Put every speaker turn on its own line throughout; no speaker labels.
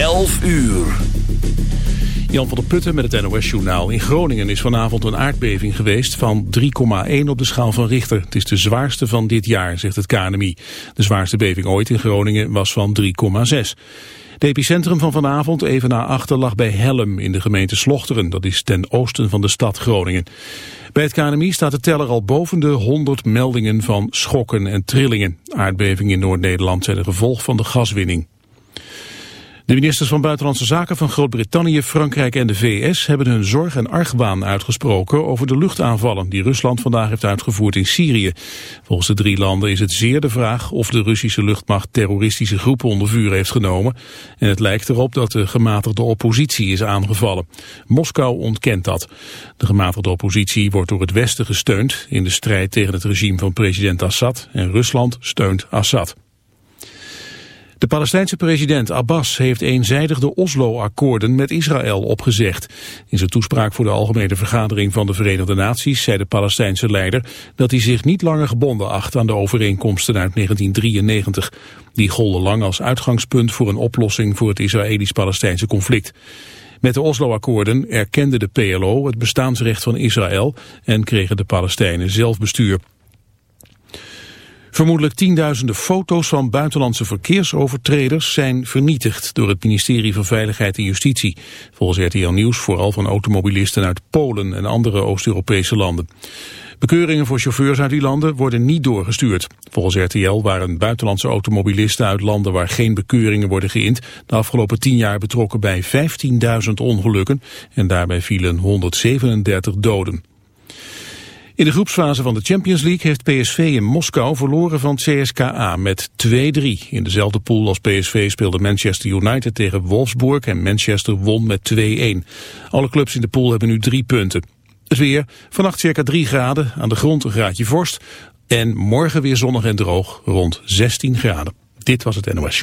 11 uur.
Jan van der Putten met het NOS-journaal. In Groningen is vanavond een aardbeving geweest van 3,1 op de schaal van Richter. Het is de zwaarste van dit jaar, zegt het KNMI. De zwaarste beving ooit in Groningen was van 3,6. Het epicentrum van vanavond, even na achter, lag bij Helm in de gemeente Slochteren. Dat is ten oosten van de stad Groningen. Bij het KNMI staat de teller al boven de 100 meldingen van schokken en trillingen. Aardbevingen in Noord-Nederland zijn een gevolg van de gaswinning. De ministers van Buitenlandse Zaken van Groot-Brittannië, Frankrijk en de VS hebben hun zorg en argwaan uitgesproken over de luchtaanvallen die Rusland vandaag heeft uitgevoerd in Syrië. Volgens de drie landen is het zeer de vraag of de Russische luchtmacht terroristische groepen onder vuur heeft genomen. En het lijkt erop dat de gematigde oppositie is aangevallen. Moskou ontkent dat. De gematigde oppositie wordt door het Westen gesteund in de strijd tegen het regime van president Assad en Rusland steunt Assad. De Palestijnse president Abbas heeft eenzijdig de Oslo-akkoorden met Israël opgezegd. In zijn toespraak voor de Algemene Vergadering van de Verenigde Naties zei de Palestijnse leider dat hij zich niet langer gebonden acht aan de overeenkomsten uit 1993. Die golden lang als uitgangspunt voor een oplossing voor het Israëlisch-Palestijnse conflict. Met de Oslo-akkoorden erkende de PLO het bestaansrecht van Israël en kregen de Palestijnen zelfbestuur. Vermoedelijk tienduizenden foto's van buitenlandse verkeersovertreders zijn vernietigd door het ministerie van Veiligheid en Justitie. Volgens RTL Nieuws vooral van automobilisten uit Polen en andere Oost-Europese landen. Bekeuringen voor chauffeurs uit die landen worden niet doorgestuurd. Volgens RTL waren buitenlandse automobilisten uit landen waar geen bekeuringen worden geïnd de afgelopen tien jaar betrokken bij 15.000 ongelukken en daarbij vielen 137 doden. In de groepsfase van de Champions League heeft PSV in Moskou verloren van CSKA met 2-3. In dezelfde pool als PSV speelde Manchester United tegen Wolfsburg en Manchester won met 2-1. Alle clubs in de pool hebben nu drie punten. Het weer, vannacht circa 3 graden, aan de grond een graadje vorst. En morgen weer zonnig en droog, rond 16 graden. Dit was het NOS.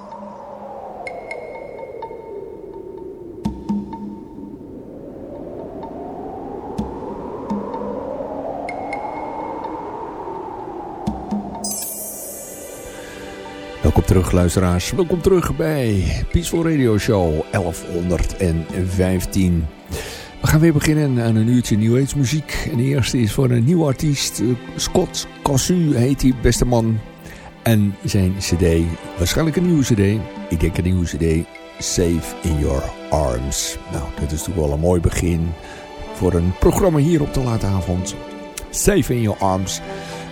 Welkom terug luisteraars, welkom terug bij Peaceful Radio Show 1115. We gaan weer beginnen aan een uurtje New Age muziek. En de eerste is voor een nieuwe artiest, eh, Scott Cossu heet die beste man. En zijn cd, waarschijnlijk een nieuwe cd, ik denk een nieuwe cd, Safe in Your Arms. Nou, dat is toch wel een mooi begin voor een programma hier op de late avond. Safe in Your Arms.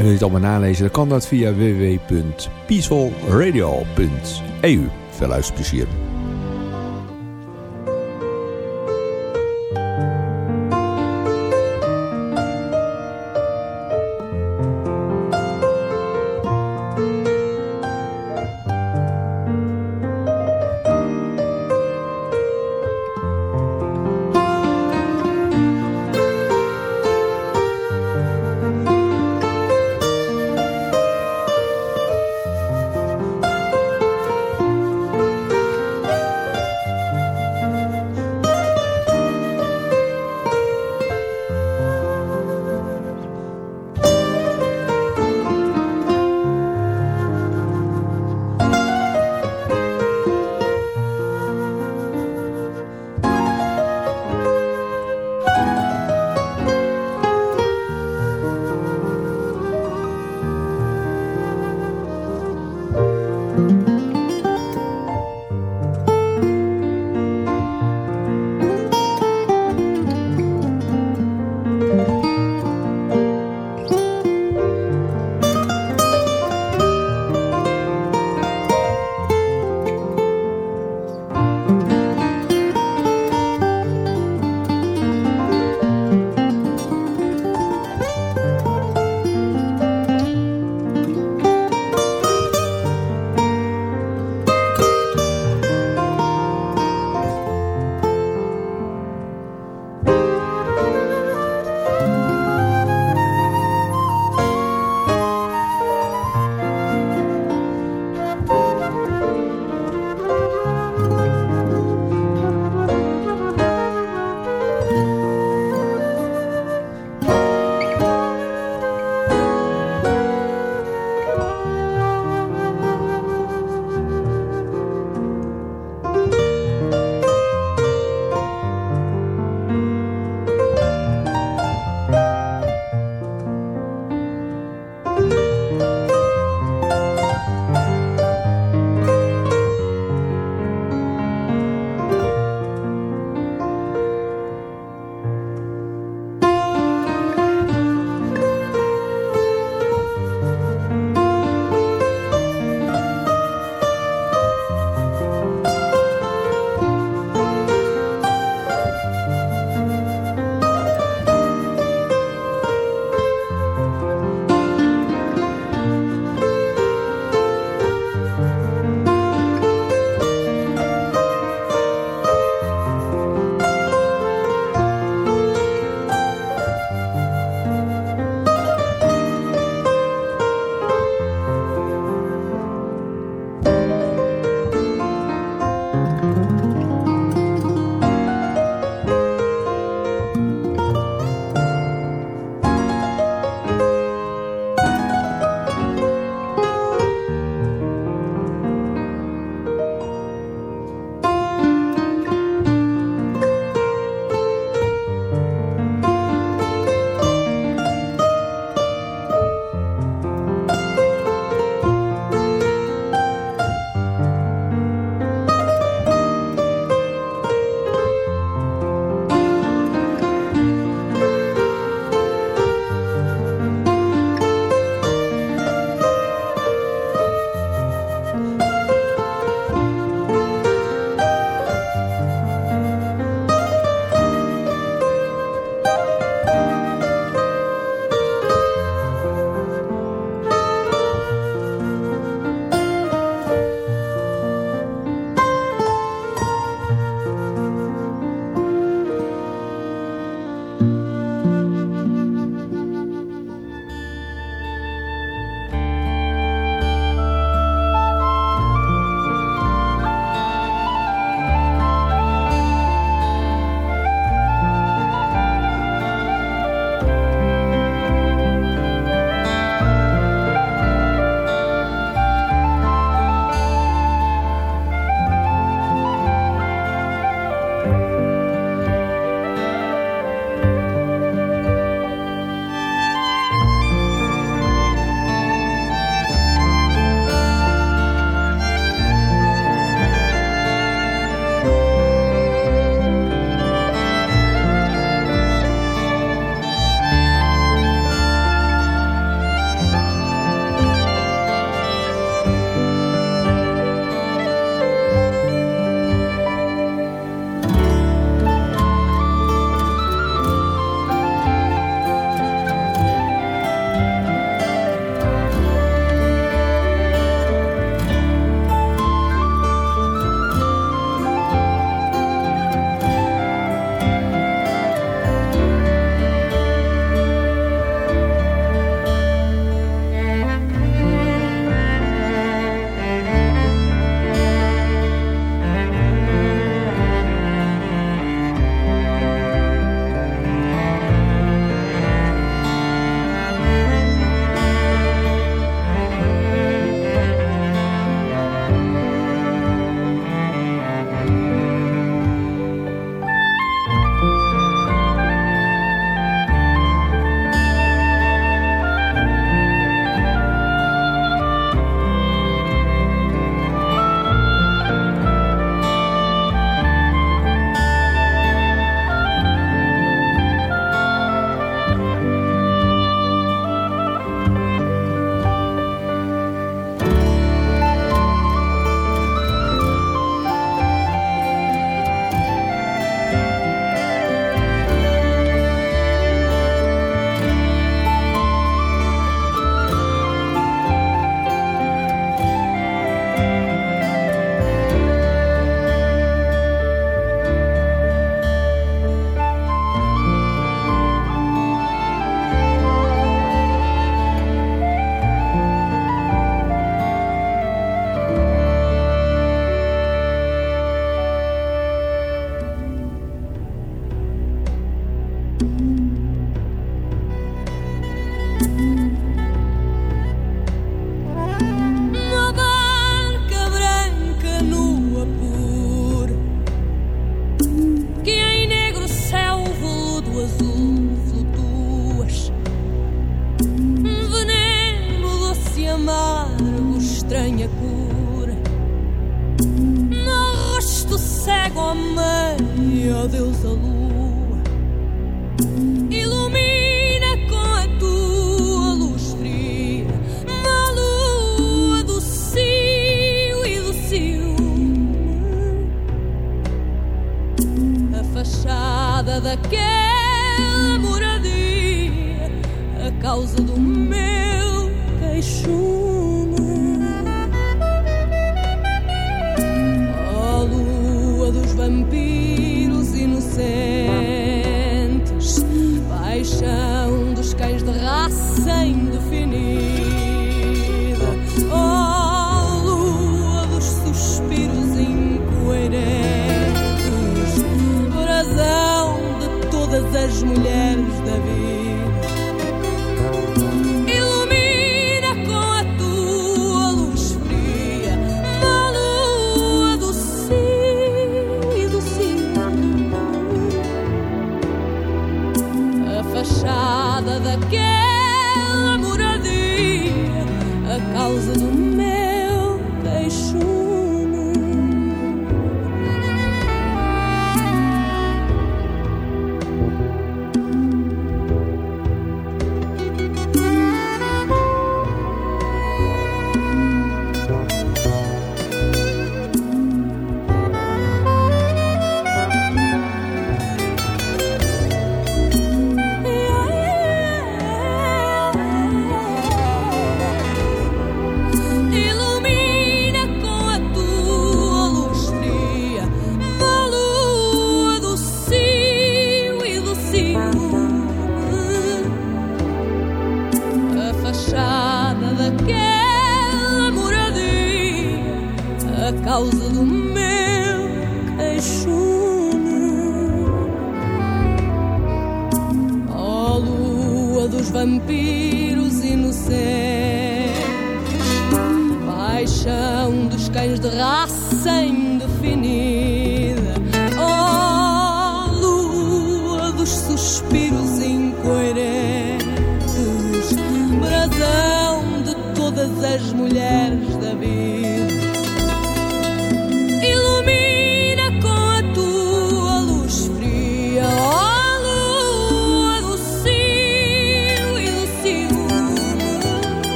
En wil je het allemaal nalezen, dan kan dat via www.peacefulradio.eu. Veel luisterplezier.